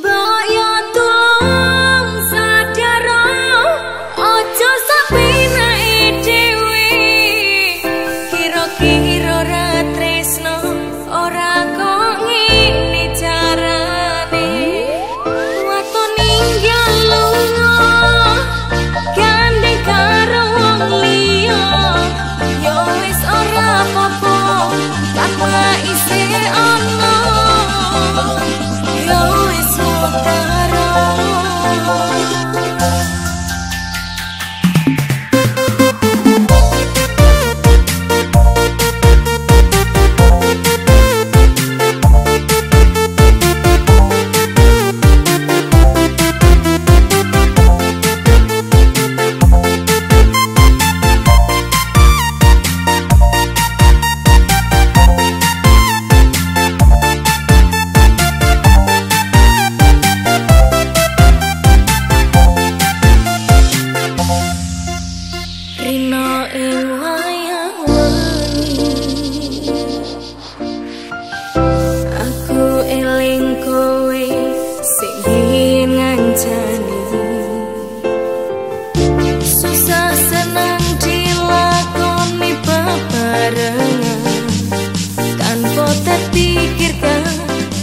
But you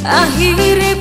akhirnya